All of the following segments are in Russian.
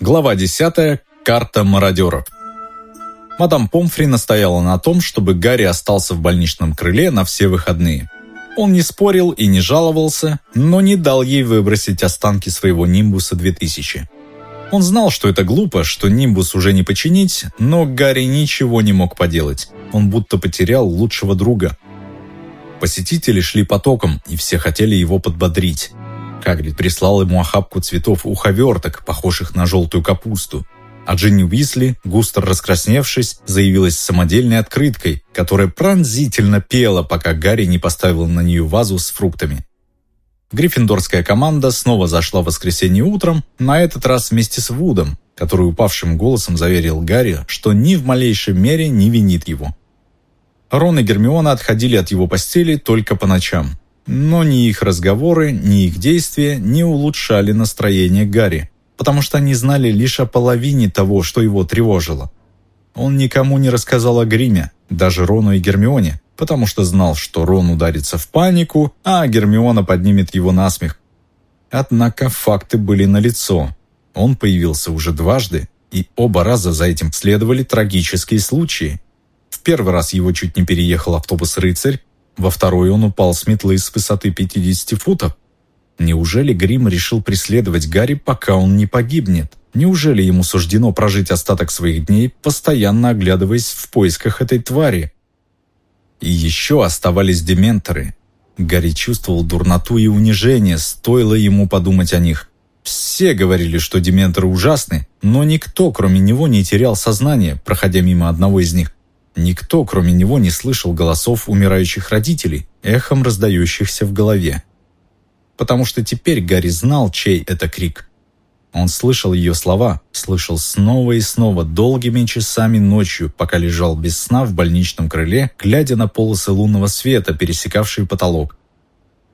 Глава 10. Карта мародеров. Мадам Помфри настояла на том, чтобы Гарри остался в больничном крыле на все выходные. Он не спорил и не жаловался, но не дал ей выбросить останки своего Нимбуса 2000. Он знал, что это глупо, что Нимбус уже не починить, но Гарри ничего не мог поделать. Он будто потерял лучшего друга. Посетители шли потоком, и все хотели его подбодрить. Хагрид прислал ему охапку цветов уховерток, похожих на желтую капусту. А Джинни Уисли, густо раскрасневшись, заявилась самодельной открыткой, которая пронзительно пела, пока Гарри не поставил на нее вазу с фруктами. Гриффиндорская команда снова зашла в воскресенье утром, на этот раз вместе с Вудом, который упавшим голосом заверил Гарри, что ни в малейшей мере не винит его. Рон и Гермиона отходили от его постели только по ночам. Но ни их разговоры, ни их действия не улучшали настроение Гарри, потому что они знали лишь о половине того, что его тревожило. Он никому не рассказал о гриме, даже Рону и Гермионе, потому что знал, что Рон ударится в панику, а Гермиона поднимет его на смех. Однако факты были налицо. Он появился уже дважды, и оба раза за этим следовали трагические случаи. В первый раз его чуть не переехал автобус-рыцарь, во второй он упал с метлы с высоты 50 футов. Неужели Грим решил преследовать Гарри, пока он не погибнет? Неужели ему суждено прожить остаток своих дней, постоянно оглядываясь в поисках этой твари? И еще оставались дементоры. Гарри чувствовал дурноту и унижение, стоило ему подумать о них. Все говорили, что дементоры ужасны, но никто, кроме него, не терял сознание, проходя мимо одного из них. Никто, кроме него, не слышал голосов умирающих родителей, эхом раздающихся в голове. Потому что теперь Гарри знал, чей это крик. Он слышал ее слова, слышал снова и снова, долгими часами ночью, пока лежал без сна в больничном крыле, глядя на полосы лунного света, пересекавшие потолок.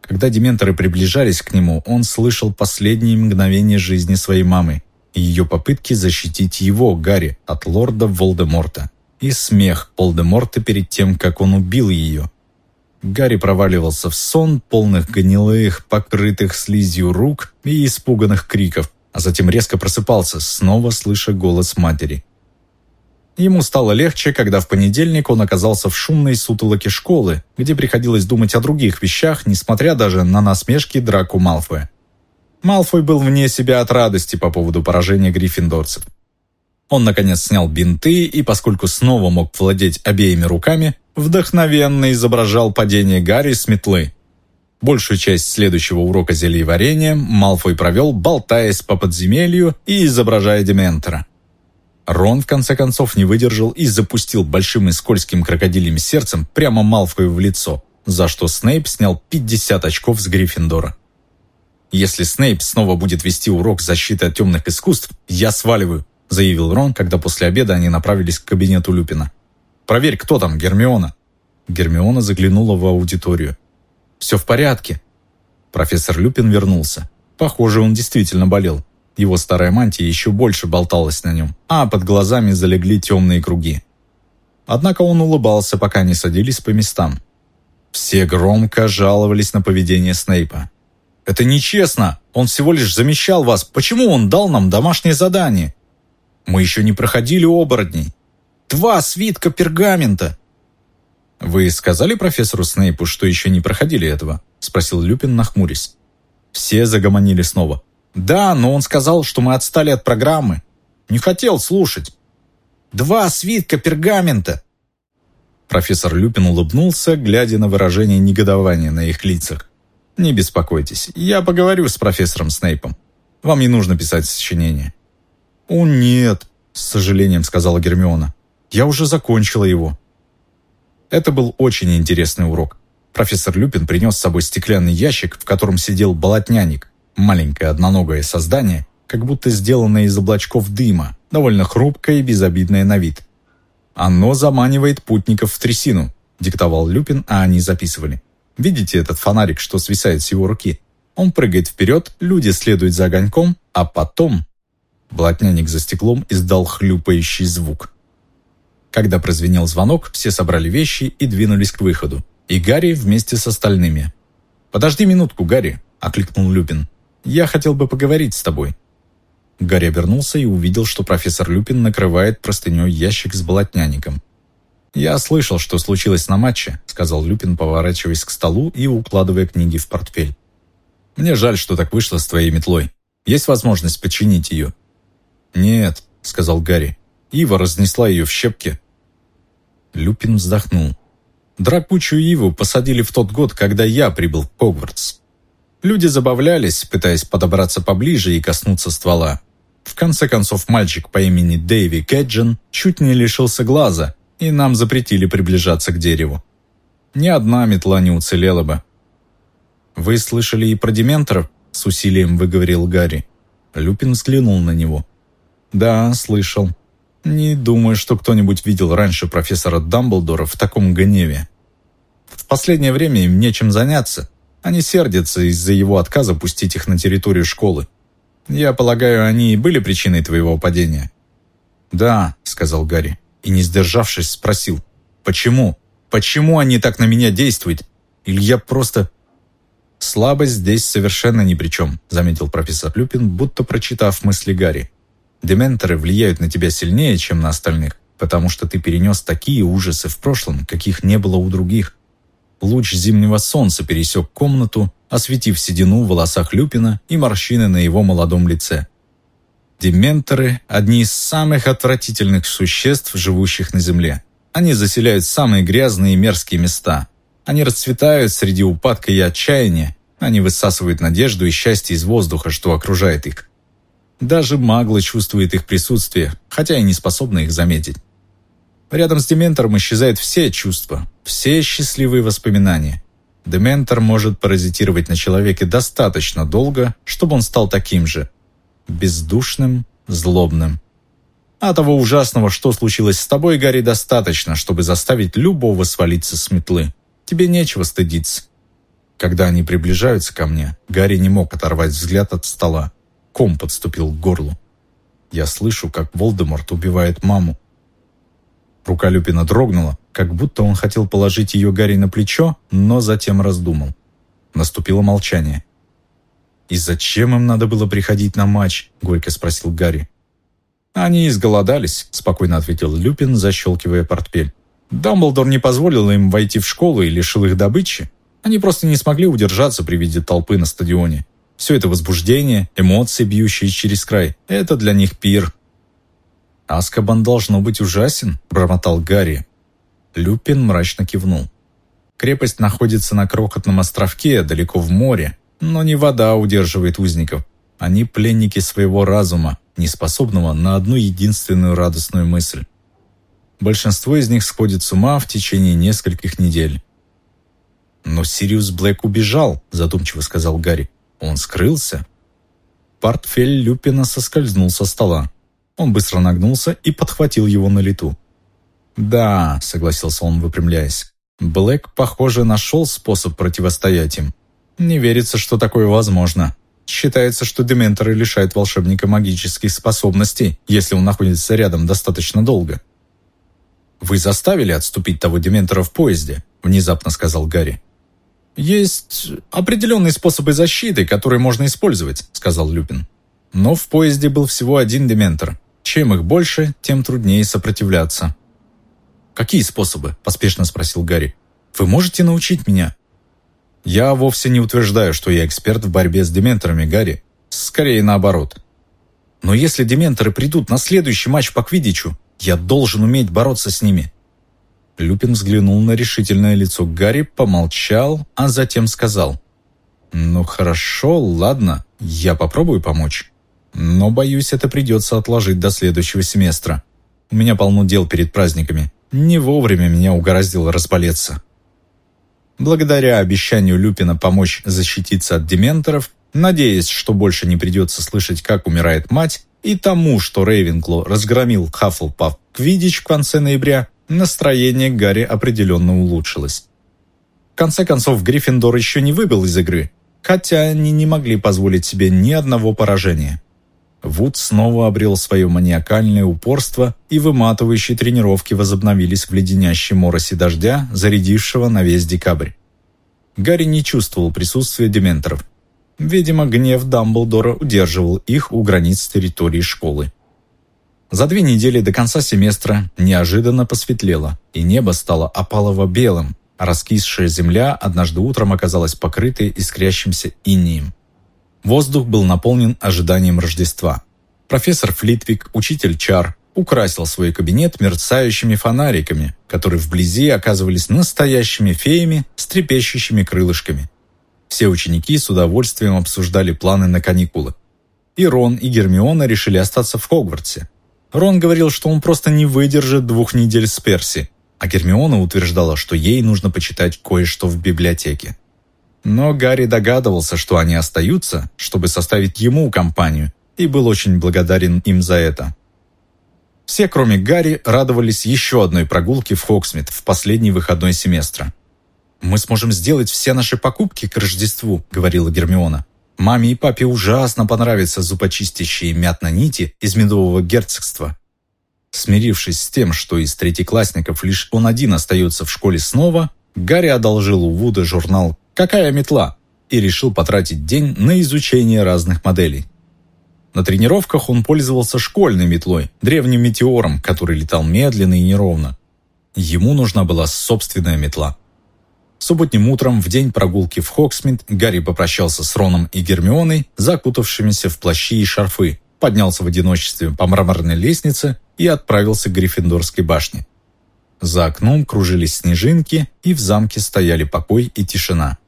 Когда дементоры приближались к нему, он слышал последние мгновения жизни своей мамы и ее попытки защитить его, Гарри, от лорда Волдеморта и смех Полдеморта перед тем, как он убил ее. Гарри проваливался в сон, полных гнилых, покрытых слизью рук и испуганных криков, а затем резко просыпался, снова слыша голос матери. Ему стало легче, когда в понедельник он оказался в шумной сутолоке школы, где приходилось думать о других вещах, несмотря даже на насмешки Драку Малфоя. Малфой был вне себя от радости по поводу поражения гриффиндорцев. Он, наконец, снял бинты и, поскольку снова мог владеть обеими руками, вдохновенно изображал падение Гарри с метлы. Большую часть следующего урока зельеварения Малфой провел, болтаясь по подземелью и изображая Дементора. Рон, в конце концов, не выдержал и запустил большим и скользким крокодилем сердцем прямо Малфою в лицо, за что Снейп снял 50 очков с Гриффиндора. «Если Снейп снова будет вести урок защиты от темных искусств, я сваливаю», заявил Рон, когда после обеда они направились к кабинету Люпина. «Проверь, кто там, Гермиона?» Гермиона заглянула в аудиторию. «Все в порядке». Профессор Люпин вернулся. Похоже, он действительно болел. Его старая мантия еще больше болталась на нем, а под глазами залегли темные круги. Однако он улыбался, пока не садились по местам. Все громко жаловались на поведение Снейпа. «Это нечестно! Он всего лишь замещал вас! Почему он дал нам домашнее задание? Мы еще не проходили оборотней. Два свитка пергамента!» «Вы сказали профессору Снейпу, что еще не проходили этого?» — спросил Люпин, нахмурясь. Все загомонили снова. «Да, но он сказал, что мы отстали от программы. Не хотел слушать. Два свитка пергамента!» Профессор Люпин улыбнулся, глядя на выражение негодования на их лицах. «Не беспокойтесь, я поговорю с профессором Снейпом. Вам не нужно писать сочинение. «О, нет», — с сожалением сказала Гермиона. «Я уже закончила его». Это был очень интересный урок. Профессор Люпин принес с собой стеклянный ящик, в котором сидел болотняник, маленькое одноногое создание, как будто сделанное из облачков дыма, довольно хрупкое и безобидное на вид. «Оно заманивает путников в трясину», — диктовал Люпин, а они записывали. «Видите этот фонарик, что свисает с его руки? Он прыгает вперед, люди следуют за огоньком, а потом Блатняник за стеклом издал хлюпающий звук. Когда прозвенел звонок, все собрали вещи и двинулись к выходу. И Гарри вместе с остальными. «Подожди минутку, Гарри», — окликнул Люпин. «Я хотел бы поговорить с тобой». Гарри обернулся и увидел, что профессор Люпин накрывает простыней ящик с болотняником. «Я слышал, что случилось на матче», — сказал Люпин, поворачиваясь к столу и укладывая книги в портфель. «Мне жаль, что так вышло с твоей метлой. Есть возможность починить ее?» «Нет», — сказал Гарри. «Ива разнесла ее в щепки». Люпин вздохнул. «Дракучую Иву посадили в тот год, когда я прибыл в Хогвартс. Люди забавлялись, пытаясь подобраться поближе и коснуться ствола. В конце концов, мальчик по имени Дэйви Кэджин чуть не лишился глаза, и нам запретили приближаться к дереву. Ни одна метла не уцелела бы. «Вы слышали и про дементоров?» — с усилием выговорил Гарри. Люпин взглянул на него. «Да, слышал. Не думаю, что кто-нибудь видел раньше профессора Дамблдора в таком гневе. В последнее время им нечем заняться. Они сердятся из-за его отказа пустить их на территорию школы. Я полагаю, они и были причиной твоего падения?» «Да», — сказал Гарри, и, не сдержавшись, спросил. «Почему? Почему они так на меня действуют? Или я просто...» «Слабость здесь совершенно ни при чем», — заметил профессор Люпин, будто прочитав мысли Гарри. «Дементоры влияют на тебя сильнее, чем на остальных, потому что ты перенес такие ужасы в прошлом, каких не было у других. Луч зимнего солнца пересек комнату, осветив седину в волосах Люпина и морщины на его молодом лице. Дементоры – одни из самых отвратительных существ, живущих на Земле. Они заселяют самые грязные и мерзкие места. Они расцветают среди упадка и отчаяния. Они высасывают надежду и счастье из воздуха, что окружает их. Даже маглы чувствуют их присутствие, хотя и не способны их заметить. Рядом с дементором исчезают все чувства, все счастливые воспоминания. Дементор может паразитировать на человеке достаточно долго, чтобы он стал таким же. Бездушным, злобным. А того ужасного, что случилось с тобой, Гарри, достаточно, чтобы заставить любого свалиться с метлы. Тебе нечего стыдиться. Когда они приближаются ко мне, Гарри не мог оторвать взгляд от стола. Ком подступил к горлу. Я слышу, как Волдеморт убивает маму. Рука Люпина дрогнула, как будто он хотел положить ее Гарри на плечо, но затем раздумал. Наступило молчание. «И зачем им надо было приходить на матч?» – горько спросил Гарри. «Они изголодались», – спокойно ответил Люпин, защелкивая портфель. «Дамблдор не позволил им войти в школу и лишил их добычи. Они просто не смогли удержаться при виде толпы на стадионе. Все это возбуждение, эмоции, бьющие через край – это для них пир, «Аскобан должно быть ужасен», – бормотал Гарри. Люпин мрачно кивнул. Крепость находится на крохотном островке, далеко в море, но не вода удерживает узников. Они пленники своего разума, не способного на одну единственную радостную мысль. Большинство из них сходит с ума в течение нескольких недель. «Но Сириус Блэк убежал», – задумчиво сказал Гарри. «Он скрылся». Портфель Люпина соскользнул со стола. Он быстро нагнулся и подхватил его на лету. «Да», — согласился он, выпрямляясь. «Блэк, похоже, нашел способ противостоять им. Не верится, что такое возможно. Считается, что дементоры лишают волшебника магических способностей, если он находится рядом достаточно долго». «Вы заставили отступить того дементора в поезде», — внезапно сказал Гарри. «Есть определенные способы защиты, которые можно использовать», — сказал Люпин. Но в поезде был всего один дементор, чем их больше, тем труднее сопротивляться. «Какие способы?» – поспешно спросил Гарри. «Вы можете научить меня?» «Я вовсе не утверждаю, что я эксперт в борьбе с дементорами, Гарри. Скорее наоборот. Но если дементоры придут на следующий матч по Квидичу, я должен уметь бороться с ними». Люпин взглянул на решительное лицо Гарри, помолчал, а затем сказал. «Ну хорошо, ладно, я попробую помочь». Но, боюсь, это придется отложить до следующего семестра. У меня полно дел перед праздниками. Не вовремя меня угораздило разболеться. Благодаря обещанию Люпина помочь защититься от дементоров, надеясь, что больше не придется слышать, как умирает мать, и тому, что Рейвенкло разгромил Хаффлпаф Квидич в конце ноября, настроение Гарри определенно улучшилось. В конце концов, Гриффиндор еще не выбыл из игры, хотя они не могли позволить себе ни одного поражения. Вуд снова обрел свое маниакальное упорство, и выматывающие тренировки возобновились в леденящей моросе дождя, зарядившего на весь декабрь. Гарри не чувствовал присутствия дементоров. Видимо, гнев Дамблдора удерживал их у границ территории школы. За две недели до конца семестра неожиданно посветлело, и небо стало опалово-белым, а раскисшая земля однажды утром оказалась покрытой искрящимся инием. Воздух был наполнен ожиданием Рождества. Профессор Флитвик, учитель Чар, украсил свой кабинет мерцающими фонариками, которые вблизи оказывались настоящими феями с трепещущими крылышками. Все ученики с удовольствием обсуждали планы на каникулы. И Рон, и Гермиона решили остаться в Хогвартсе. Рон говорил, что он просто не выдержит двух недель с Перси, а Гермиона утверждала, что ей нужно почитать кое-что в библиотеке. Но Гарри догадывался, что они остаются, чтобы составить ему компанию, и был очень благодарен им за это. Все, кроме Гарри, радовались еще одной прогулке в Хоксмит в последний выходной семестра. «Мы сможем сделать все наши покупки к Рождеству», — говорила Гермиона. «Маме и папе ужасно понравятся зубочистящие мятно-нити из Медового герцогства». Смирившись с тем, что из третьеклассников лишь он один остается в школе снова, Гарри одолжил у Вуда журнал «Какая метла?» и решил потратить день на изучение разных моделей. На тренировках он пользовался школьной метлой, древним метеором, который летал медленно и неровно. Ему нужна была собственная метла. Субботним утром, в день прогулки в Хоксмит, Гарри попрощался с Роном и Гермионой, закутавшимися в плащи и шарфы, поднялся в одиночестве по мраморной лестнице и отправился к Гриффиндорской башне. За окном кружились снежинки, и в замке стояли покой и тишина.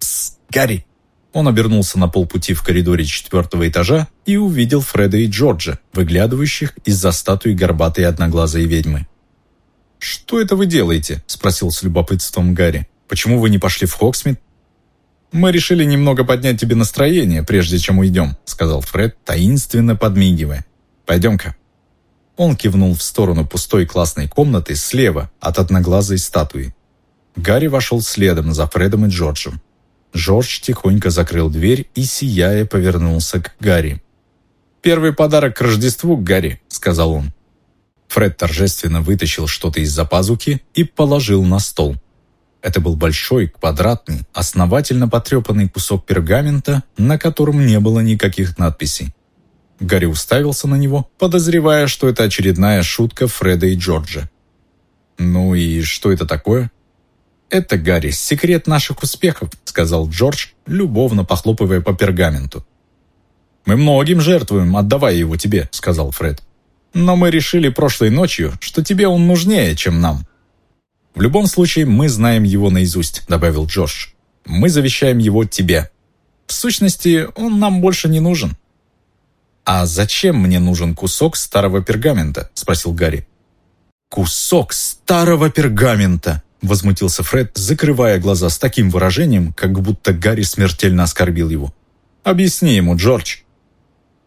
«Псс, Гарри!» Он обернулся на полпути в коридоре четвертого этажа и увидел Фреда и Джорджа, выглядывающих из-за статуи горбатой одноглазой ведьмы. «Что это вы делаете?» – спросил с любопытством Гарри. «Почему вы не пошли в Хоксмит?» «Мы решили немного поднять тебе настроение, прежде чем уйдем», – сказал Фред, таинственно подмигивая. «Пойдем-ка». Он кивнул в сторону пустой классной комнаты слева от одноглазой статуи. Гарри вошел следом за Фредом и Джорджем. Жорж тихонько закрыл дверь и, сияя, повернулся к Гарри. «Первый подарок к Рождеству, Гарри», — сказал он. Фред торжественно вытащил что-то из-за пазухи и положил на стол. Это был большой, квадратный, основательно потрепанный кусок пергамента, на котором не было никаких надписей. Гарри уставился на него, подозревая, что это очередная шутка Фреда и Джорджа. «Ну и что это такое?» «Это, Гарри, секрет наших успехов», — сказал Джордж, любовно похлопывая по пергаменту. «Мы многим жертвуем, отдавая его тебе», — сказал Фред. «Но мы решили прошлой ночью, что тебе он нужнее, чем нам». «В любом случае, мы знаем его наизусть», — добавил Джордж. «Мы завещаем его тебе. В сущности, он нам больше не нужен». «А зачем мне нужен кусок старого пергамента?» — спросил Гарри. «Кусок старого пергамента!» Возмутился Фред, закрывая глаза с таким выражением, как будто Гарри смертельно оскорбил его. «Объясни ему, Джордж».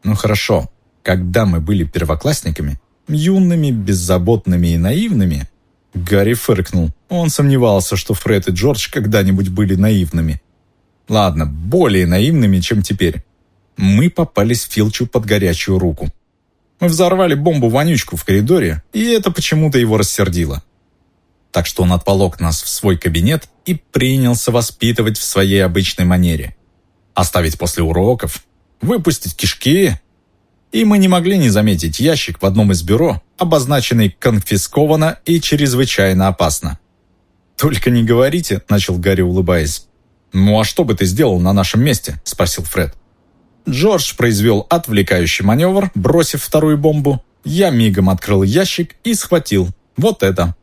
«Ну хорошо. Когда мы были первоклассниками, юными, беззаботными и наивными...» Гарри фыркнул. Он сомневался, что Фред и Джордж когда-нибудь были наивными. Ладно, более наивными, чем теперь. Мы попались Филчу под горячую руку. Мы взорвали бомбу-вонючку в коридоре, и это почему-то его рассердило так что он отволок нас в свой кабинет и принялся воспитывать в своей обычной манере. Оставить после уроков, выпустить кишки. И мы не могли не заметить ящик в одном из бюро, обозначенный «конфисковано» и «чрезвычайно опасно». «Только не говорите», — начал Гарри, улыбаясь. «Ну а что бы ты сделал на нашем месте?» — спросил Фред. Джордж произвел отвлекающий маневр, бросив вторую бомбу. Я мигом открыл ящик и схватил. Вот это.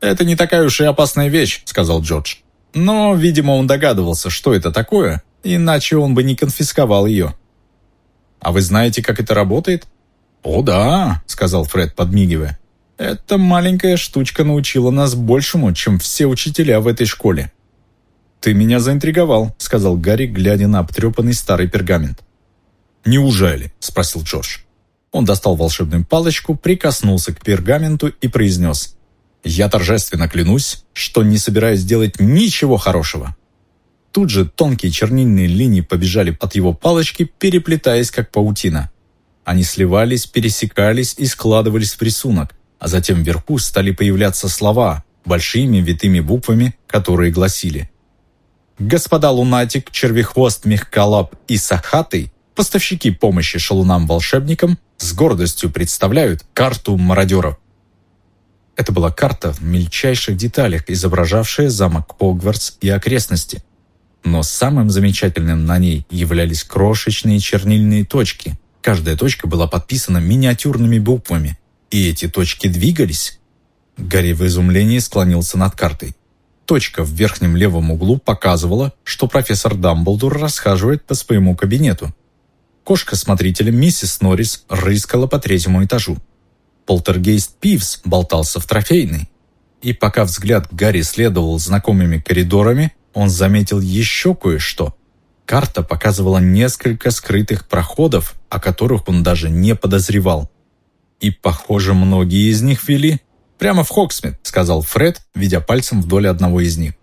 «Это не такая уж и опасная вещь», — сказал Джордж. Но, видимо, он догадывался, что это такое, иначе он бы не конфисковал ее. «А вы знаете, как это работает?» «О, да», — сказал Фред, подмигивая. «Эта маленькая штучка научила нас большему, чем все учителя в этой школе». «Ты меня заинтриговал», — сказал Гарри, глядя на обтрепанный старый пергамент. «Неужели?» — спросил Джордж. Он достал волшебную палочку, прикоснулся к пергаменту и произнес я торжественно клянусь, что не собираюсь делать ничего хорошего. Тут же тонкие чернильные линии побежали от его палочки, переплетаясь как паутина. Они сливались, пересекались и складывались в рисунок, а затем вверху стали появляться слова, большими витыми буквами, которые гласили Господа Лунатик, Червехвост, Мехколап и Сахатый, поставщики помощи шалунам-волшебникам, с гордостью представляют карту мародеров. Это была карта в мельчайших деталях, изображавшая замок Хогвартс и окрестности. Но самым замечательным на ней являлись крошечные чернильные точки. Каждая точка была подписана миниатюрными буквами, и эти точки двигались. Гарри в изумлении склонился над картой. Точка в верхнем левом углу показывала, что профессор Дамблдор расхаживает по своему кабинету. Кошка-смотрителя миссис Норрис рыскала по третьему этажу. Полтергейст Пивс болтался в трофейной. И пока взгляд Гарри следовал знакомыми коридорами, он заметил еще кое-что. Карта показывала несколько скрытых проходов, о которых он даже не подозревал. И, похоже, многие из них вели прямо в Хоксмит, сказал Фред, ведя пальцем вдоль одного из них.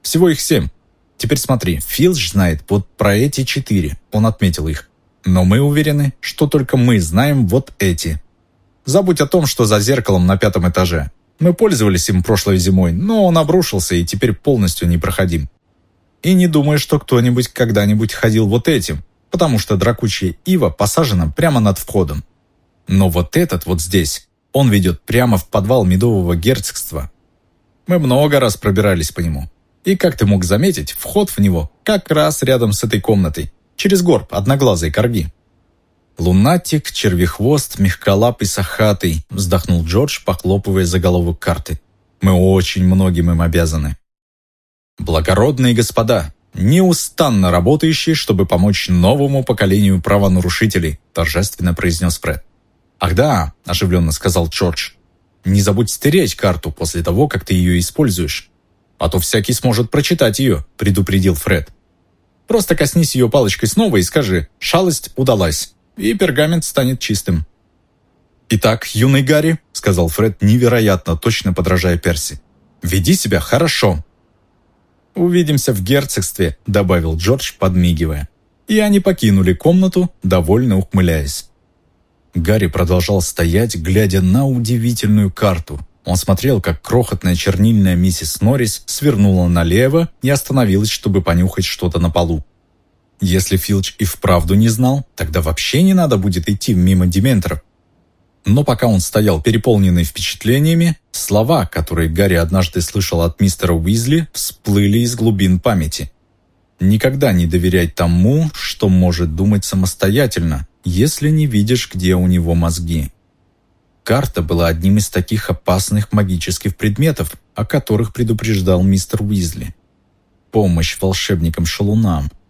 Всего их семь. Теперь смотри, Филч знает вот про эти четыре, он отметил их. Но мы уверены, что только мы знаем вот эти. Забудь о том, что за зеркалом на пятом этаже. Мы пользовались им прошлой зимой, но он обрушился и теперь полностью непроходим. И не думаю, что кто-нибудь когда-нибудь ходил вот этим, потому что дракучья ива посажена прямо над входом. Но вот этот вот здесь, он ведет прямо в подвал медового герцогства. Мы много раз пробирались по нему. И, как ты мог заметить, вход в него как раз рядом с этой комнатой, через горб одноглазой корги. «Лунатик, червехвост, мягколапый сахатый», вздохнул Джордж, похлопывая заголовок карты. «Мы очень многим им обязаны». «Благородные господа, неустанно работающие, чтобы помочь новому поколению правонарушителей», торжественно произнес Фред. «Ах да», – оживленно сказал Джордж, – «не забудь стереть карту после того, как ты ее используешь. А то всякий сможет прочитать ее», – предупредил Фред. «Просто коснись ее палочкой снова и скажи «шалость удалась» и пергамент станет чистым. «Итак, юный Гарри», — сказал Фред, невероятно точно подражая Перси, — «веди себя хорошо». «Увидимся в герцогстве», — добавил Джордж, подмигивая. И они покинули комнату, довольно ухмыляясь. Гарри продолжал стоять, глядя на удивительную карту. Он смотрел, как крохотная чернильная миссис Норрис свернула налево и остановилась, чтобы понюхать что-то на полу. Если Филч и вправду не знал, тогда вообще не надо будет идти мимо Дементоров. Но пока он стоял переполненный впечатлениями, слова, которые Гарри однажды слышал от мистера Уизли, всплыли из глубин памяти. «Никогда не доверяй тому, что может думать самостоятельно, если не видишь, где у него мозги». Карта была одним из таких опасных магических предметов, о которых предупреждал мистер Уизли. Помощь волшебникам-шалунам –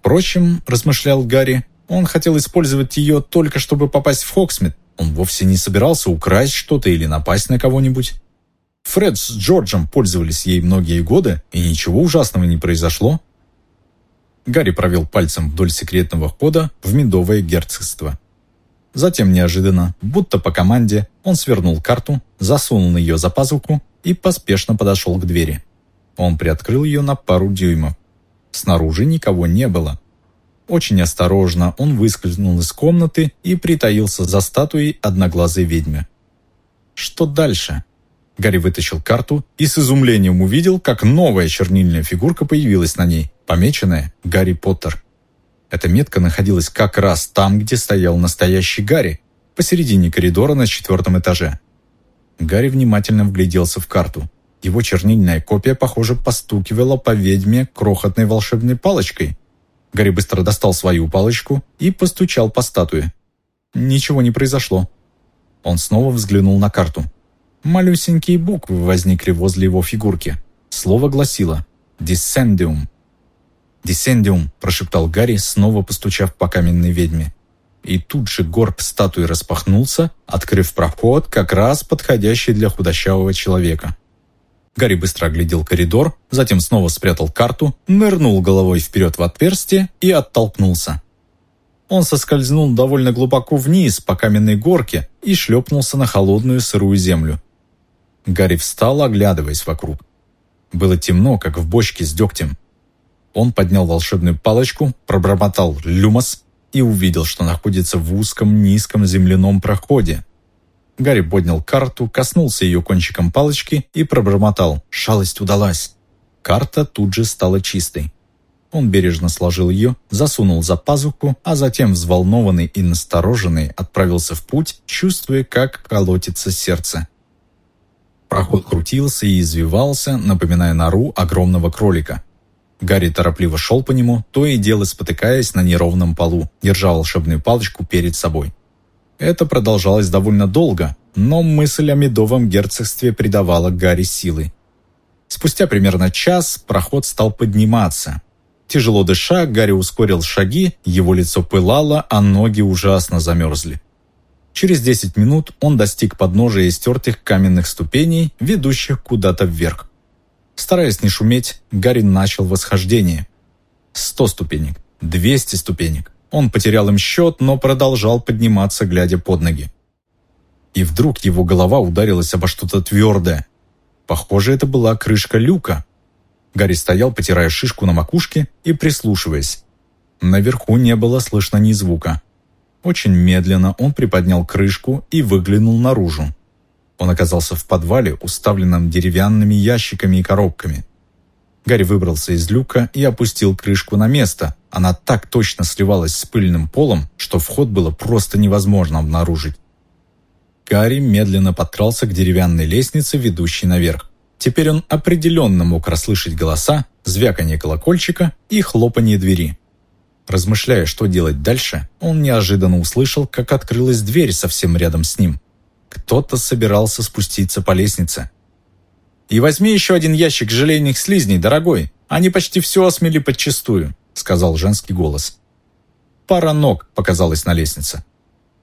Впрочем, размышлял Гарри, он хотел использовать ее только чтобы попасть в Хоксмит. Он вовсе не собирался украсть что-то или напасть на кого-нибудь. Фред с Джорджем пользовались ей многие годы, и ничего ужасного не произошло. Гарри провел пальцем вдоль секретного хода в медовое герцогство. Затем неожиданно, будто по команде, он свернул карту, засунул ее за пазуху и поспешно подошел к двери. Он приоткрыл ее на пару дюймов. Снаружи никого не было. Очень осторожно он выскользнул из комнаты и притаился за статуей одноглазой ведьмы. Что дальше? Гарри вытащил карту и с изумлением увидел, как новая чернильная фигурка появилась на ней, помеченная «Гарри Поттер». Эта метка находилась как раз там, где стоял настоящий Гарри, посередине коридора на четвертом этаже. Гарри внимательно вгляделся в карту. Его чернильная копия, похоже, постукивала по ведьме крохотной волшебной палочкой. Гарри быстро достал свою палочку и постучал по статуе. Ничего не произошло. Он снова взглянул на карту. Малюсенькие буквы возникли возле его фигурки. Слово гласило «Дисцендиум». «Дисцендиум», – прошептал Гарри, снова постучав по каменной ведьме. И тут же горб статуи распахнулся, открыв проход, как раз подходящий для худощавого человека. Гарри быстро оглядел коридор, затем снова спрятал карту, нырнул головой вперед в отверстие и оттолкнулся. Он соскользнул довольно глубоко вниз по каменной горке и шлепнулся на холодную сырую землю. Гарри встал, оглядываясь вокруг. Было темно, как в бочке с дегтем. Он поднял волшебную палочку, пробормотал «люмос» и увидел, что находится в узком низком земляном проходе, Гарри поднял карту, коснулся ее кончиком палочки и пробормотал «Шалость удалась». Карта тут же стала чистой. Он бережно сложил ее, засунул за пазуху, а затем, взволнованный и настороженный, отправился в путь, чувствуя, как колотится сердце. Проход крутился и извивался, напоминая нору огромного кролика. Гарри торопливо шел по нему, то и дело спотыкаясь на неровном полу, держа волшебную палочку перед собой. Это продолжалось довольно долго, но мысль о медовом герцогстве придавала Гарри силы. Спустя примерно час проход стал подниматься. Тяжело дыша, Гарри ускорил шаги, его лицо пылало, а ноги ужасно замерзли. Через 10 минут он достиг подножия истертых каменных ступеней, ведущих куда-то вверх. Стараясь не шуметь, Гарри начал восхождение. 100 ступенек, 200 ступенек. Он потерял им счет, но продолжал подниматься, глядя под ноги. И вдруг его голова ударилась обо что-то твердое. Похоже, это была крышка люка. Гарри стоял, потирая шишку на макушке и прислушиваясь. Наверху не было слышно ни звука. Очень медленно он приподнял крышку и выглянул наружу. Он оказался в подвале, уставленном деревянными ящиками и коробками. Гарри выбрался из люка и опустил крышку на место. Она так точно сливалась с пыльным полом, что вход было просто невозможно обнаружить. Гарри медленно подкрался к деревянной лестнице, ведущей наверх. Теперь он определенно мог расслышать голоса, звяканье колокольчика и хлопанье двери. Размышляя, что делать дальше, он неожиданно услышал, как открылась дверь совсем рядом с ним. Кто-то собирался спуститься по лестнице. «И возьми еще один ящик желейных слизней, дорогой. Они почти все осмели подчистую», — сказал женский голос. Пара ног показалась на лестнице.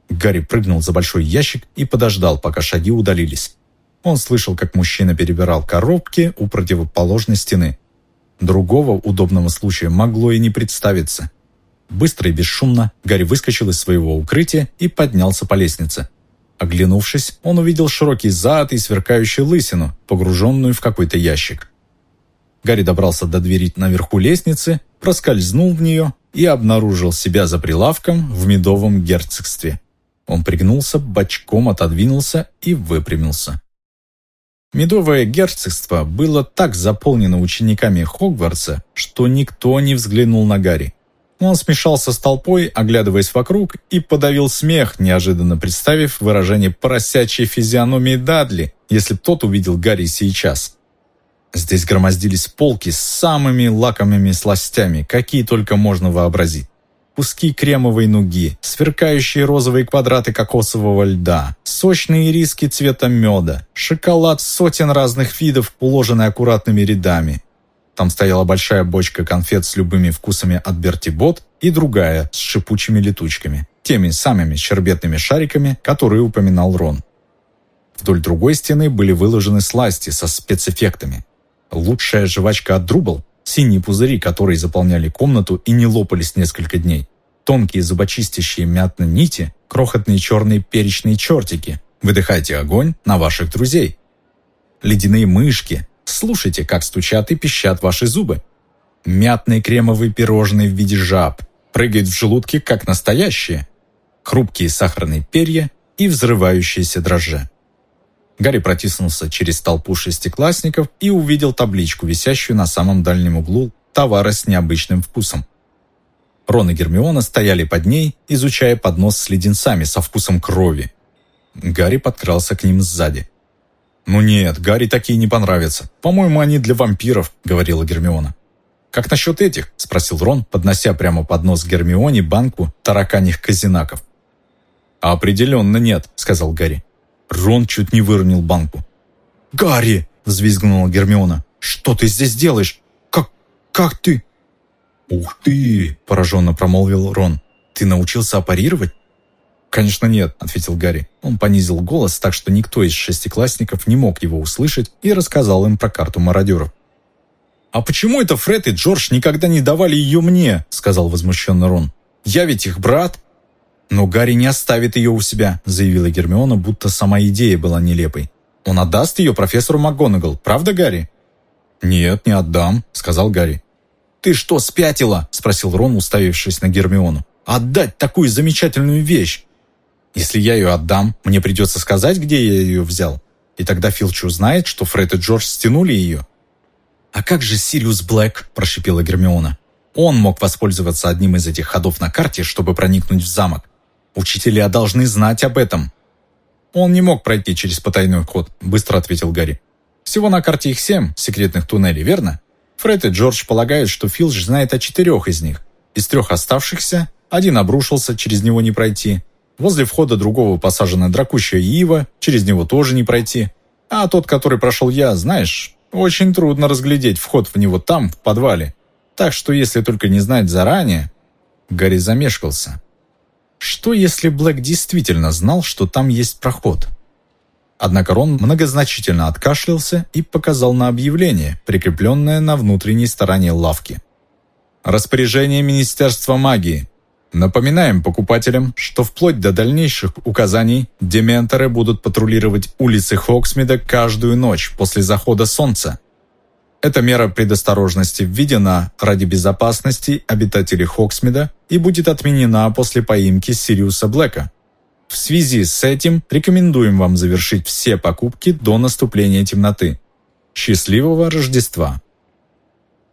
Гарри прыгнул за большой ящик и подождал, пока шаги удалились. Он слышал, как мужчина перебирал коробки у противоположной стены. Другого удобного случая могло и не представиться. Быстро и бесшумно Гарри выскочил из своего укрытия и поднялся по лестнице. Оглянувшись, он увидел широкий зад и сверкающую лысину, погруженную в какой-то ящик. Гарри добрался до двери наверху лестницы, проскользнул в нее и обнаружил себя за прилавком в медовом герцогстве. Он пригнулся, бочком отодвинулся и выпрямился. Медовое герцогство было так заполнено учениками Хогвартса, что никто не взглянул на Гарри. Он смешался с толпой, оглядываясь вокруг, и подавил смех, неожиданно представив выражение поросячьей физиономии Дадли, если б тот увидел Гарри сейчас. Здесь громоздились полки с самыми лакомыми сластями, какие только можно вообразить. Куски кремовой нуги, сверкающие розовые квадраты кокосового льда, сочные риски цвета меда, шоколад сотен разных видов, уложенный аккуратными рядами, там стояла большая бочка конфет с любыми вкусами от Бертибот и другая с шипучими летучками, теми самыми щербетными шариками, которые упоминал Рон. Вдоль другой стены были выложены сласти со спецэффектами. Лучшая жвачка от Друбл, синие пузыри, которые заполняли комнату и не лопались несколько дней, тонкие зубочистящие мятные нити, крохотные черные перечные чертики. Выдыхайте огонь на ваших друзей. Ледяные мышки, Слушайте, как стучат и пищат ваши зубы. Мятные кремовые пирожные в виде жаб прыгают в желудке, как настоящие. Хрупкие сахарные перья и взрывающиеся дрожжи. Гарри протиснулся через толпу шестиклассников и увидел табличку, висящую на самом дальнем углу товара с необычным вкусом. Рон и Гермиона стояли под ней, изучая поднос с леденцами со вкусом крови. Гарри подкрался к ним сзади. «Ну нет, Гарри такие не понравятся. По-моему, они для вампиров», — говорила Гермиона. «Как насчет этих?» — спросил Рон, поднося прямо под нос Гермионе банку тараканьих казинаков. «Определенно нет», — сказал Гарри. Рон чуть не выронил банку. «Гарри!» — взвизгнула Гермиона. «Что ты здесь делаешь? Как... как ты...» «Ух ты!» — пораженно промолвил Рон. «Ты научился апарировать?» «Конечно нет», — ответил Гарри. Он понизил голос, так что никто из шестиклассников не мог его услышать и рассказал им про карту мародеров. «А почему это Фред и Джордж никогда не давали ее мне?» — сказал возмущенно Рон. «Я ведь их брат». «Но Гарри не оставит ее у себя», — заявила Гермиона, будто сама идея была нелепой. «Он отдаст ее профессору МакГонагал, правда, Гарри?» «Нет, не отдам», — сказал Гарри. «Ты что, спятила?» — спросил Рон, уставившись на Гермиону. «Отдать такую замечательную вещь!» Если я ее отдам, мне придется сказать, где я ее взял. И тогда Филч узнает, что Фред и Джордж стянули ее. «А как же Сириус Блэк?» – прошипела Гермиона. «Он мог воспользоваться одним из этих ходов на карте, чтобы проникнуть в замок. Учителя должны знать об этом». «Он не мог пройти через потайной ход», – быстро ответил Гарри. «Всего на карте их семь секретных туннелей, верно? Фред и Джордж полагают, что Филч знает о четырех из них. Из трех оставшихся один обрушился, через него не пройти. Возле входа другого посажена дракущая ива, через него тоже не пройти. А тот, который прошел я, знаешь, очень трудно разглядеть вход в него там, в подвале. Так что если только не знать заранее... Гарри замешкался. Что если Блэк действительно знал, что там есть проход? Однако Рон многозначительно откашлялся и показал на объявление, прикрепленное на внутренней стороне лавки. Распоряжение Министерства магии. Напоминаем покупателям, что вплоть до дальнейших указаний дементоры будут патрулировать улицы Хоксмида каждую ночь после захода солнца. Эта мера предосторожности введена ради безопасности обитателей Хоксмида и будет отменена после поимки Сириуса Блэка. В связи с этим рекомендуем вам завершить все покупки до наступления темноты. Счастливого Рождества!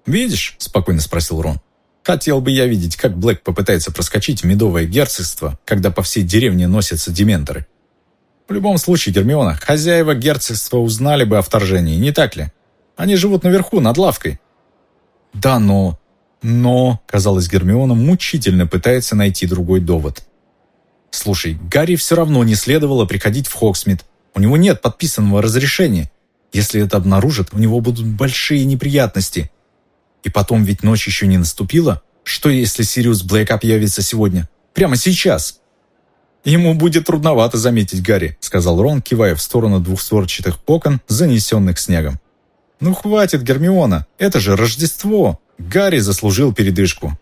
«Видишь?» – спокойно спросил Рон. Хотел бы я видеть, как Блэк попытается проскочить медовое герцогство, когда по всей деревне носятся дементоры. В любом случае, Гермиона, хозяева герцогства узнали бы о вторжении, не так ли? Они живут наверху, над лавкой. Да, но... Но, казалось, Гермиона мучительно пытается найти другой довод. Слушай, Гарри все равно не следовало приходить в Хогсмид. У него нет подписанного разрешения. Если это обнаружат, у него будут большие неприятности. И потом ведь ночь еще не наступила. Что если Сириус Блэк объявится сегодня? Прямо сейчас?» «Ему будет трудновато заметить Гарри», — сказал Рон, кивая в сторону двухстворчатых окон, занесенных снегом. «Ну хватит, Гермиона, это же Рождество! Гарри заслужил передышку!»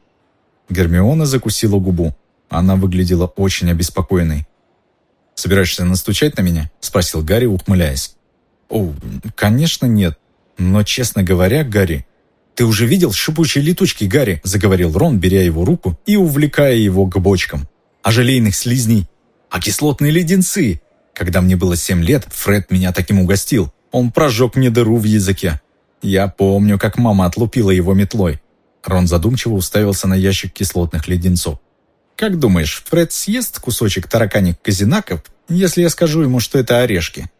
Гермиона закусила губу. Она выглядела очень обеспокоенной. «Собираешься настучать на меня?» — спросил Гарри, ухмыляясь. «О, конечно нет. Но, честно говоря, Гарри, «Ты уже видел шипучие летучки, Гарри?» – заговорил Рон, беря его руку и увлекая его к бочкам. «А желейных слизней? А кислотные леденцы? Когда мне было семь лет, Фред меня таким угостил. Он прожег мне дыру в языке. Я помню, как мама отлупила его метлой». Рон задумчиво уставился на ящик кислотных леденцов. «Как думаешь, Фред съест кусочек тараканик казинаков, если я скажу ему, что это орешки?»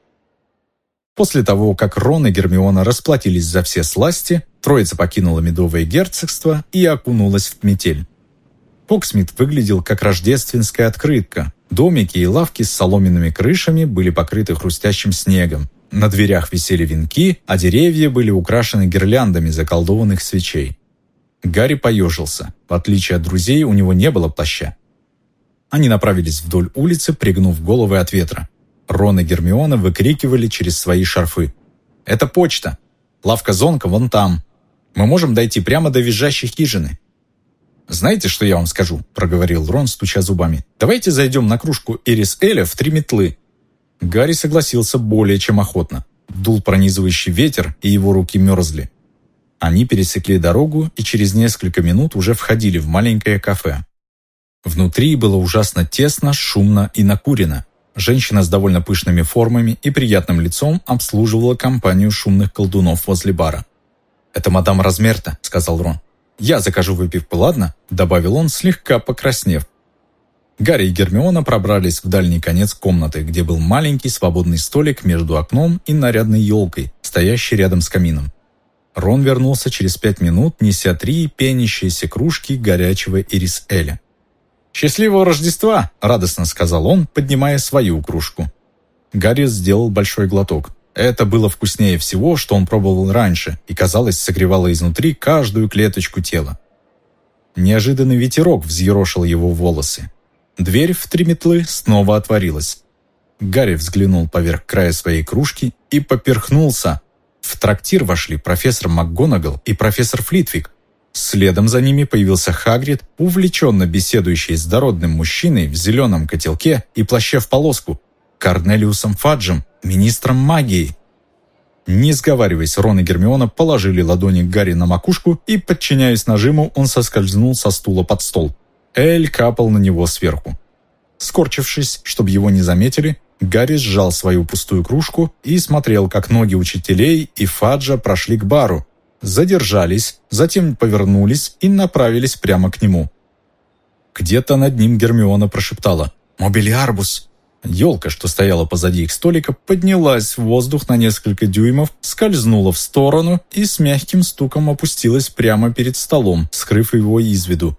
После того, как Рон и Гермиона расплатились за все сласти, троица покинула Медовое герцогство и окунулась в метель. Фоксмит выглядел как рождественская открытка. Домики и лавки с соломенными крышами были покрыты хрустящим снегом. На дверях висели венки, а деревья были украшены гирляндами заколдованных свечей. Гарри поежился. В отличие от друзей, у него не было плаща. Они направились вдоль улицы, пригнув головы от ветра. Рон и Гермиона выкрикивали через свои шарфы. «Это почта! Лавка Зонка вон там! Мы можем дойти прямо до визжащей хижины!» «Знаете, что я вам скажу?» – проговорил Рон, стуча зубами. «Давайте зайдем на кружку Эрис Эля в три метлы». Гарри согласился более чем охотно. Дул пронизывающий ветер, и его руки мерзли. Они пересекли дорогу и через несколько минут уже входили в маленькое кафе. Внутри было ужасно тесно, шумно и накурено. Женщина с довольно пышными формами и приятным лицом обслуживала компанию шумных колдунов возле бара. «Это мадам Размерта», — сказал Рон. «Я закажу выпивку, ладно?» — добавил он, слегка покраснев. Гарри и Гермиона пробрались в дальний конец комнаты, где был маленький свободный столик между окном и нарядной елкой, стоящей рядом с камином. Рон вернулся через пять минут, неся три пенящиеся кружки горячего ирис-эля. «Счастливого Рождества!» – радостно сказал он, поднимая свою кружку. Гарри сделал большой глоток. Это было вкуснее всего, что он пробовал раньше, и, казалось, согревало изнутри каждую клеточку тела. Неожиданный ветерок взъерошил его волосы. Дверь в три метлы снова отворилась. Гарри взглянул поверх края своей кружки и поперхнулся. В трактир вошли профессор МакГонагал и профессор Флитвик, Следом за ними появился Хагрид, увлеченно беседующий с дородным мужчиной в зеленом котелке и плаще в полоску, Корнелиусом Фаджем, министром магии. Не сговариваясь, Рон и Гермиона положили ладони Гарри на макушку, и, подчиняясь нажиму, он соскользнул со стула под стол. Эль капал на него сверху. Скорчившись, чтобы его не заметили, Гарри сжал свою пустую кружку и смотрел, как ноги учителей и Фаджа прошли к бару, задержались, затем повернулись и направились прямо к нему. Где-то над ним Гермиона прошептала «Мобилиарбус!». Елка, что стояла позади их столика, поднялась в воздух на несколько дюймов, скользнула в сторону и с мягким стуком опустилась прямо перед столом, скрыв его из виду.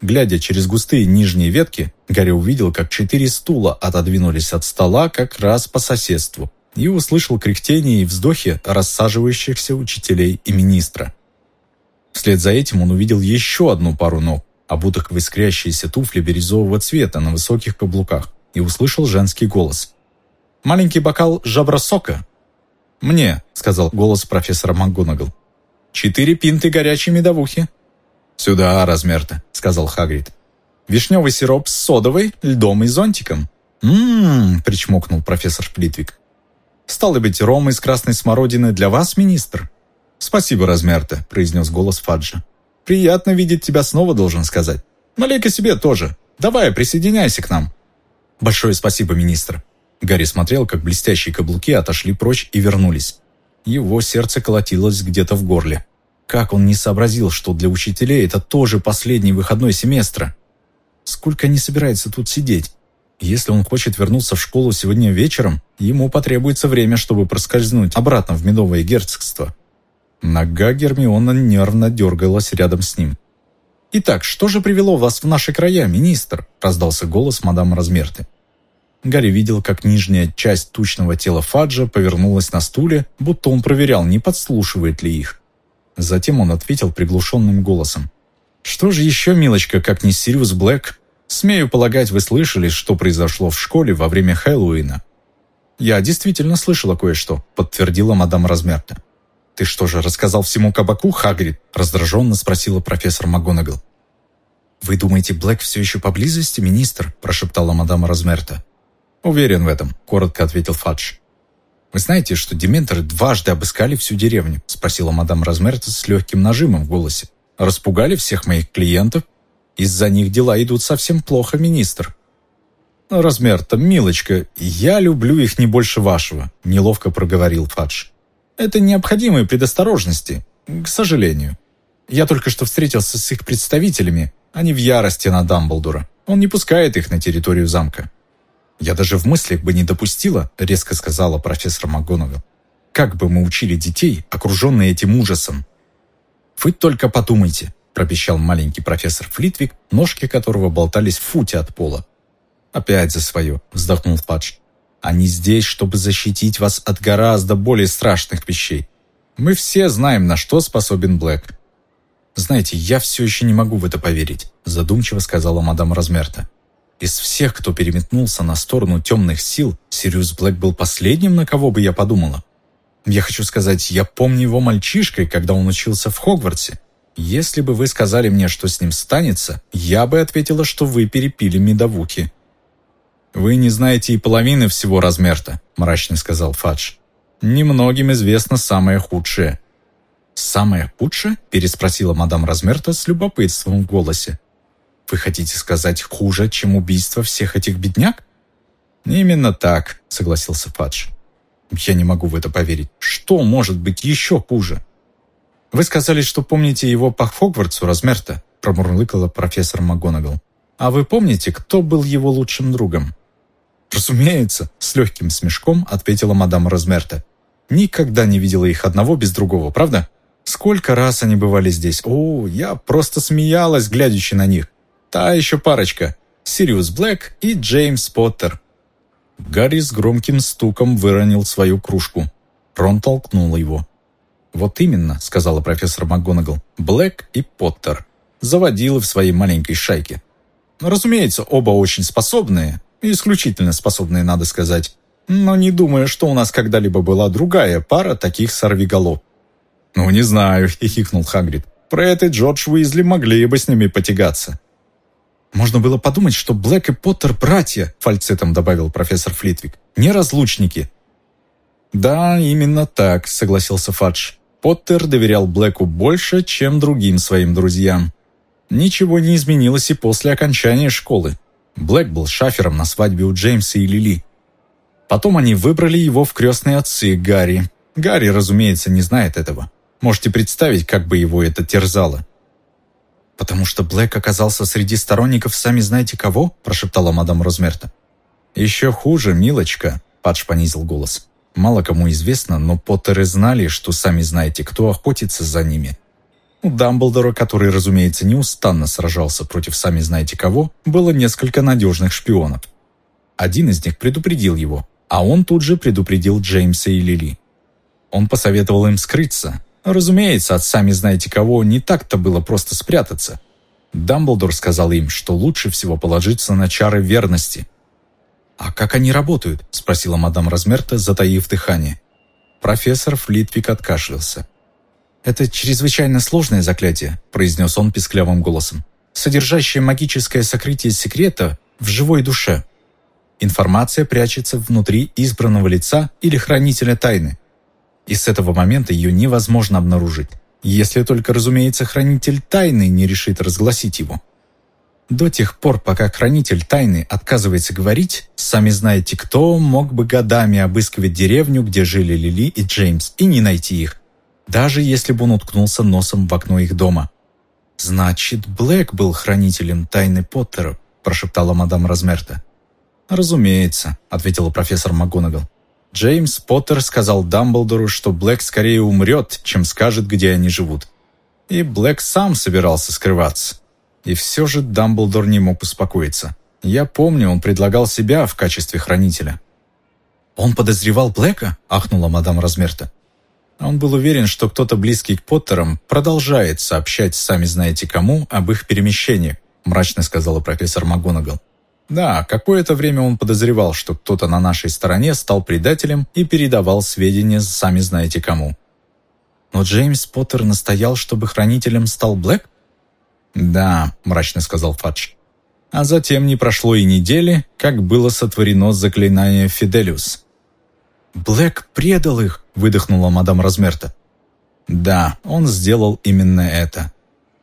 Глядя через густые нижние ветки, Гарри увидел, как четыре стула отодвинулись от стола как раз по соседству и услышал кряхтение и вздохи рассаживающихся учителей и министра. Вслед за этим он увидел еще одну пару ног, обутых в искрящиеся туфли бирюзового цвета на высоких каблуках, и услышал женский голос. «Маленький бокал жабросока?» «Мне», — сказал голос профессора МакГонагал. «Четыре пинты горячей медовухи». «Сюда, размер-то», — сказал Хагрид. «Вишневый сироп с содовой, льдом и зонтиком». «М-м-м», причмокнул профессор Флитвик. «Стало быть, ром из красной смородины для вас, министр?» «Спасибо, размерта», — произнес голос Фаджа. «Приятно видеть тебя снова, должен сказать. Налей-ка себе тоже. Давай, присоединяйся к нам». «Большое спасибо, министр». Гарри смотрел, как блестящие каблуки отошли прочь и вернулись. Его сердце колотилось где-то в горле. Как он не сообразил, что для учителей это тоже последний выходной семестра? Сколько они собираются тут сидеть? Если он хочет вернуться в школу сегодня вечером, ему потребуется время, чтобы проскользнуть обратно в Медовое герцогство. Нога Гермиона нервно дергалась рядом с ним. «Итак, что же привело вас в наши края, министр?» – раздался голос мадам Размерты. Гарри видел, как нижняя часть тучного тела Фаджа повернулась на стуле, будто он проверял, не подслушивает ли их. Затем он ответил приглушенным голосом. «Что же еще, милочка, как не Сириус Блэк? Смею полагать, вы слышали, что произошло в школе во время Хэллоуина?» «Я действительно слышала кое-что», — подтвердила мадам Размерта. «Ты что же, рассказал всему кабаку, Хагрид?» – раздраженно спросила профессор МакГонагал. «Вы думаете, Блэк все еще поблизости, министр?» – прошептала мадам Размерта. «Уверен в этом», – коротко ответил Фадж. «Вы знаете, что дементоры дважды обыскали всю деревню?» – спросила мадам Размерта с легким нажимом в голосе. «Распугали всех моих клиентов. Из-за них дела идут совсем плохо, министр». «Размерта, милочка, я люблю их не больше вашего», – неловко проговорил Фадж. Это необходимые предосторожности, к сожалению. Я только что встретился с их представителями. Они в ярости на Дамблдора. Он не пускает их на территорию замка. «Я даже в мыслях бы не допустила», — резко сказала профессор МакГонагал. «Как бы мы учили детей, окруженные этим ужасом?» «Вы только подумайте», — пропищал маленький профессор Флитвик, ножки которого болтались в футе от пола. «Опять за свое», — вздохнул Фадж. Они здесь, чтобы защитить вас от гораздо более страшных вещей. Мы все знаем, на что способен Блэк. Знаете, я все еще не могу в это поверить, задумчиво сказала мадам Размерта. Из всех, кто переметнулся на сторону темных сил, Сириус Блэк был последним, на кого бы я подумала. Я хочу сказать, я помню его мальчишкой, когда он учился в Хогвартсе. Если бы вы сказали мне, что с ним станется, я бы ответила, что вы перепили медовухи. «Вы не знаете и половины всего размерта», – мрачно сказал Фадж. «Немногим известно самое худшее». «Самое худшее?» – переспросила мадам Размерта с любопытством в голосе. «Вы хотите сказать хуже, чем убийство всех этих бедняк?» «Именно так», – согласился Фадж. «Я не могу в это поверить. Что может быть еще хуже?» «Вы сказали, что помните его по Хогвартсу, Размерта», – промурлыкала профессор МакГонагал. «А вы помните, кто был его лучшим другом?» «Разумеется», — с легким смешком ответила мадам Размерта. «Никогда не видела их одного без другого, правда? Сколько раз они бывали здесь? О, я просто смеялась, глядячи на них. Та еще парочка. Сириус Блэк и Джеймс Поттер». Гарри с громким стуком выронил свою кружку. Рон толкнул его. «Вот именно», — сказала профессор МакГонагал, — «Блэк и Поттер. Заводилы в своей маленькой шайке. Разумеется, оба очень способные, Исключительно способные, надо сказать. Но не думаю, что у нас когда-либо была другая пара таких сорвиголов. «Ну, не знаю», — хихикнул Хагрид. «Про это Джордж Уизли могли бы с ними потягаться». «Можно было подумать, что Блэк и Поттер — братья», — фальцетом добавил профессор Флитвик. «Не разлучники». «Да, именно так», — согласился Фадж. Поттер доверял Блэку больше, чем другим своим друзьям. Ничего не изменилось и после окончания школы. Блэк был шафером на свадьбе у Джеймса и Лили. Потом они выбрали его в крестные отцы Гарри. Гарри, разумеется, не знает этого. Можете представить, как бы его это терзало. «Потому что Блэк оказался среди сторонников сами знаете кого?» – прошептала мадам Розмерта. «Еще хуже, милочка», – Падж понизил голос. «Мало кому известно, но Поттеры знали, что сами знаете, кто охотится за ними. У Дамблдора, который, разумеется, неустанно сражался против сами знаете кого, было несколько надежных шпионов. Один из них предупредил его, а он тут же предупредил Джеймса и Лили. Он посоветовал им скрыться, Разумеется, от сами знаете кого не так-то было просто спрятаться. Дамблдор сказал им, что лучше всего положиться на чары верности. «А как они работают?» – спросила мадам Размерта, затаив дыхание. Профессор Флитвик откашлялся. «Это чрезвычайно сложное заклятие», – произнес он писклявым голосом, «содержащее магическое сокрытие секрета в живой душе. Информация прячется внутри избранного лица или хранителя тайны и с этого момента ее невозможно обнаружить, если только, разумеется, хранитель тайны не решит разгласить его. До тех пор, пока хранитель тайны отказывается говорить, сами знаете кто, мог бы годами обыскивать деревню, где жили Лили и Джеймс, и не найти их, даже если бы он уткнулся носом в окно их дома. «Значит, Блэк был хранителем тайны Поттера», прошептала мадам Размерта. «Разумеется», — ответила профессор МакГонагал. Джеймс Поттер сказал Дамблдору, что Блэк скорее умрет, чем скажет, где они живут. И Блэк сам собирался скрываться. И все же Дамблдор не мог успокоиться. Я помню, он предлагал себя в качестве хранителя. «Он подозревал Блэка?» – ахнула мадам Размерта. Он был уверен, что кто-то близкий к Поттерам продолжает сообщать сами знаете кому об их перемещениях, мрачно сказала профессор МакГонагал. Да, какое-то время он подозревал, что кто-то на нашей стороне стал предателем и передавал сведения сами знаете кому. Но Джеймс Поттер настоял, чтобы хранителем стал Блэк? Да, мрачно сказал Фадж. А затем не прошло и недели, как было сотворено заклинание Фиделиус. «Блэк предал их!» – выдохнула мадам Размерта. Да, он сделал именно это.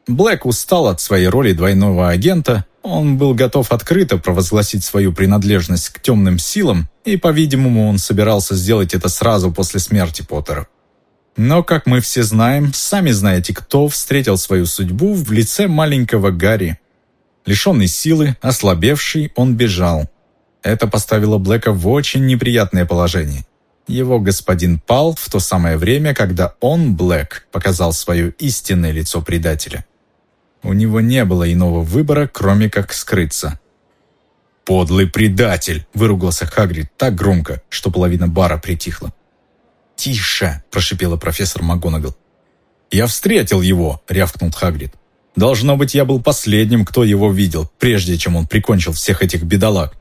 Блэк устал от своей роли двойного агента он был готов открыто провозгласить свою принадлежность к темным силам, и, по-видимому, он собирался сделать это сразу после смерти Поттера. Но, как мы все знаем, сами знаете, кто встретил свою судьбу в лице маленького Гарри. Лишенный силы, ослабевший, он бежал. Это поставило Блэка в очень неприятное положение. Его господин пал в то самое время, когда он, Блэк, показал свое истинное лицо предателя. У него не было иного выбора, кроме как скрыться. «Подлый предатель!» – выругался Хагрид так громко, что половина бара притихла. «Тише!» – прошипела профессор МакГонагал. «Я встретил его!» – рявкнул Хагрид. «Должно быть, я был последним, кто его видел, прежде чем он прикончил всех этих бедолаг.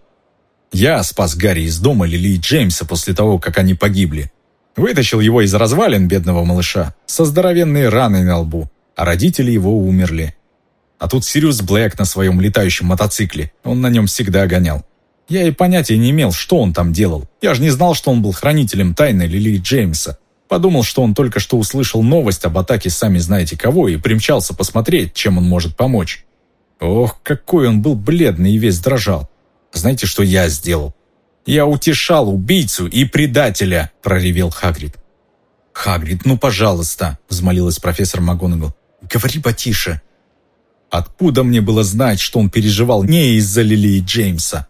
Я спас Гарри из дома Лили и Джеймса после того, как они погибли. Вытащил его из развалин бедного малыша со здоровенной раной на лбу, а родители его умерли. А тут Сириус Блэк на своем летающем мотоцикле. Он на нем всегда гонял. Я и понятия не имел, что он там делал. Я же не знал, что он был хранителем тайны Лили Джеймса. Подумал, что он только что услышал новость об атаке сами знаете кого и примчался посмотреть, чем он может помочь. Ох, какой он был бледный и весь дрожал. Знаете, что я сделал? Я утешал убийцу и предателя, проревел Хагрид. «Хагрид, ну пожалуйста», — взмолилась профессор МакГонагал. «Говори потише». Откуда мне было знать, что он переживал не из-за Лили и Джеймса?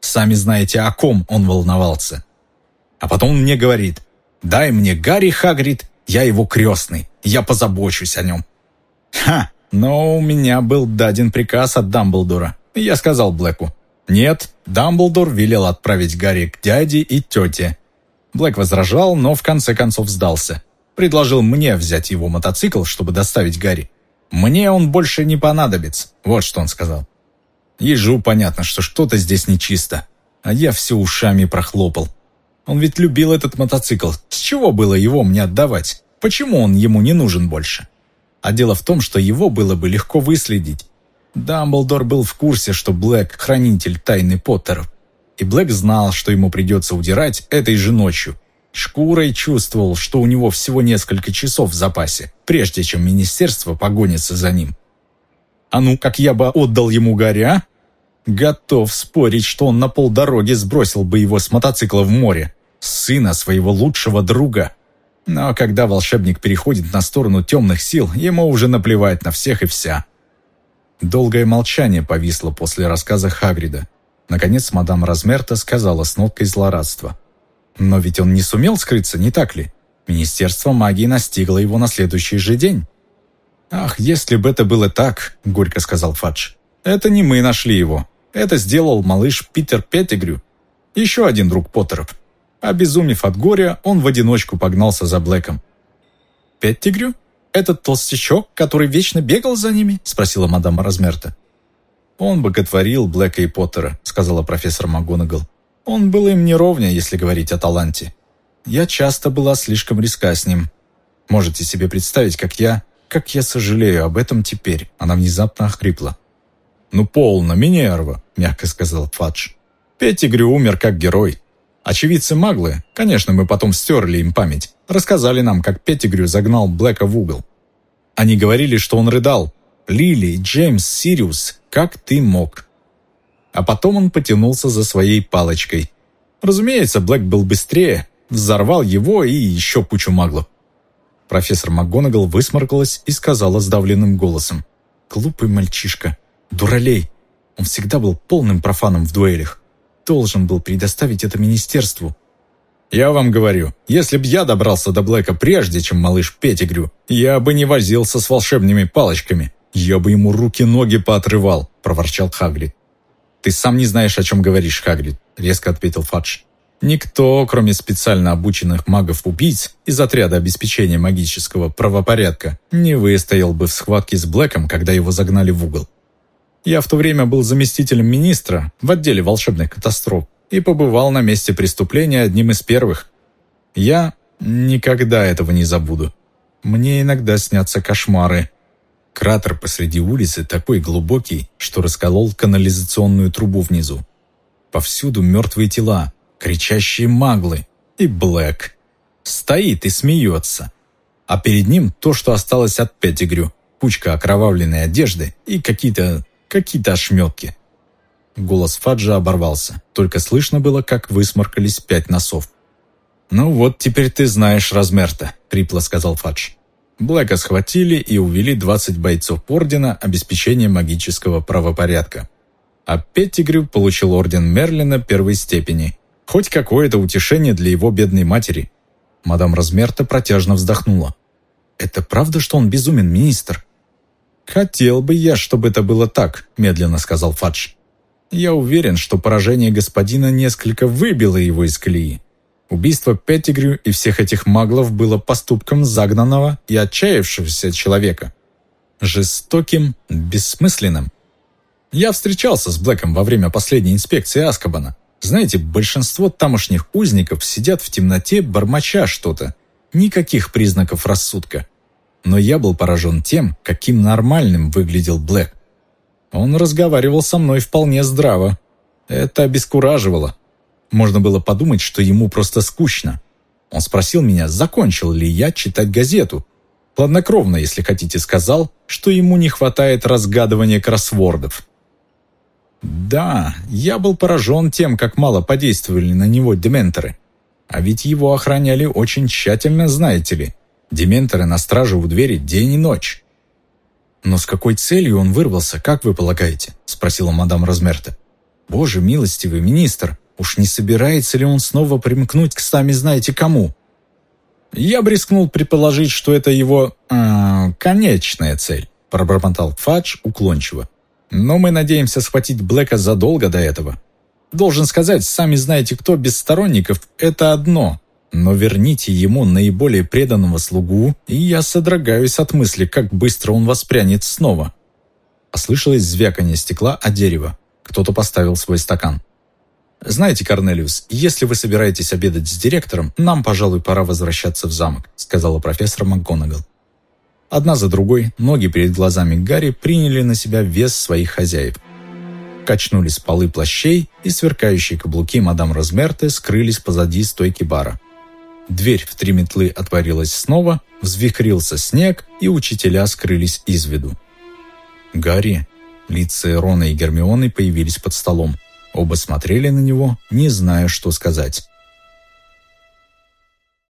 Сами знаете, о ком он волновался. А потом он мне говорит, «Дай мне Гарри Хагрид, я его крестный, я позабочусь о нем». Ха, но у меня был даден приказ от Дамблдора. Я сказал Блэку, «Нет, Дамблдор велел отправить Гарри к дяде и тете». Блэк возражал, но в конце концов сдался. Предложил мне взять его мотоцикл, чтобы доставить Гарри. «Мне он больше не понадобится», вот что он сказал. Ежу понятно, что что-то здесь нечисто, а я все ушами прохлопал. Он ведь любил этот мотоцикл, с чего было его мне отдавать? Почему он ему не нужен больше? А дело в том, что его было бы легко выследить. Дамблдор был в курсе, что Блэк – хранитель тайны Поттеров. И Блэк знал, что ему придется удирать этой же ночью, Шкурой чувствовал, что у него всего несколько часов в запасе, прежде чем министерство погонится за ним. А ну, как я бы отдал ему Гарри, а? Готов спорить, что он на полдороги сбросил бы его с мотоцикла в море. Сына своего лучшего друга. Но когда волшебник переходит на сторону темных сил, ему уже наплевать на всех и вся. Долгое молчание повисло после рассказа Хагрида. Наконец мадам Размерта сказала с ноткой злорадства. «Но ведь он не сумел скрыться, не так ли? Министерство магии настигло его на следующий же день». «Ах, если бы это было так», — горько сказал Фадж. «Это не мы нашли его. Это сделал малыш Питер Петтигрю, еще один друг Поттеров. Обезумев от горя, он в одиночку погнался за Блэком. «Петтигрю? Этот толстячок, который вечно бегал за ними?» — спросила мадам Размерта. «Он боготворил Блэка и Поттера», — сказала профессор МакГонагал. «Он был им не ровня, если говорить о таланте. Я часто была слишком риска с ним. Можете себе представить, как я... как я сожалею об этом теперь?» Она внезапно охрипла. «Ну, полно, Минерва», — мягко сказал Фадж. «Петтигрю умер как герой. Очевидцы Маглы, конечно, мы потом стерли им память, рассказали нам, как Петтигрю загнал Блэка в угол. Они говорили, что он рыдал. «Лили, Джеймс, Сириус, как ты мог?» А потом он потянулся за своей палочкой. Разумеется, Блэк был быстрее, взорвал его и еще кучу маглов. Профессор МакГонагал высморкалась и сказала сдавленным голосом. «Глупый мальчишка. Дуралей. Он всегда был полным профаном в дуэлях. Должен был предоставить это министерству. Я вам говорю, если б я добрался до Блэка прежде, чем малыш Петтигрю, я бы не возился с волшебными палочками. Я бы ему руки-ноги поотрывал, проворчал Хагрид. Ты сам не знаешь, о чем говоришь, Хагрид, резко ответил Фадж. Никто, кроме специально обученных магов-убийц из отряда обеспечения магического правопорядка, не выстоял бы в схватке с Блэком, когда его загнали в угол. Я в то время был заместителем министра в отделе волшебных катастроф и побывал на месте преступления одним из первых. Я никогда этого не забуду. Мне иногда снятся кошмары. Кратер посреди улицы такой глубокий, что расколол канализационную трубу внизу. Повсюду мертвые тела, кричащие маглы и Блэк. Стоит и смеется. А перед ним то, что осталось от Петтигрю. Кучка окровавленной одежды и какие-то какие-то ошметки. Голос Фаджа оборвался. Только слышно было, как высморкались пять носов. «Ну вот, теперь ты знаешь размер-то», — хрипло сказал Фадж. Блэка схватили и увели 20 бойцов Ордена обеспечения магического правопорядка. А Петтигрю получил Орден Мерлина первой степени. Хоть какое-то утешение для его бедной матери. Мадам Размерта протяжно вздохнула. «Это правда, что он безумен, министр?» «Хотел бы я, чтобы это было так», – медленно сказал Фадж. «Я уверен, что поражение господина несколько выбило его из колеи. Убийство Петтигрю и всех этих маглов было поступком загнанного и отчаявшегося человека. Жестоким, бессмысленным. Я встречался с Блэком во время последней инспекции Аскабана. Знаете, большинство тамошних узников сидят в темноте, бормоча что-то. Никаких признаков рассудка но я был поражен тем, каким нормальным выглядел Блэк. Он разговаривал со мной вполне здраво. Это обескураживало. Можно было подумать, что ему просто скучно. Он спросил меня, закончил ли я читать газету. Хладнокровно, если хотите, сказал, что ему не хватает разгадывания кроссвордов. Да, я был поражен тем, как мало подействовали на него дементоры. А ведь его охраняли очень тщательно, знаете ли. Дементоры на страже у двери день и ночь. «Но с какой целью он вырвался, как вы полагаете?» – спросила мадам Размерта. «Боже милостивый министр, уж не собирается ли он снова примкнуть к сами знаете кому?» «Я бы рискнул предположить, что это его... Э, конечная цель», – пробормотал Фадж уклончиво. «Но мы надеемся схватить Блэка задолго до этого. Должен сказать, сами знаете кто без сторонников – это одно, но верните ему наиболее преданного слугу, и я содрогаюсь от мысли, как быстро он воспрянет снова. Послышалось звяканье стекла о дерево. Кто-то поставил свой стакан. «Знаете, Корнелиус, если вы собираетесь обедать с директором, нам, пожалуй, пора возвращаться в замок», сказала профессор МакГонагал. Одна за другой ноги перед глазами Гарри приняли на себя вес своих хозяев. Качнулись полы плащей, и сверкающие каблуки мадам Розмерте скрылись позади стойки бара. Дверь в три метлы отворилась снова, взвихрился снег, и учителя скрылись из виду. Гарри, лица Рона и Гермионы появились под столом. Оба смотрели на него, не зная, что сказать.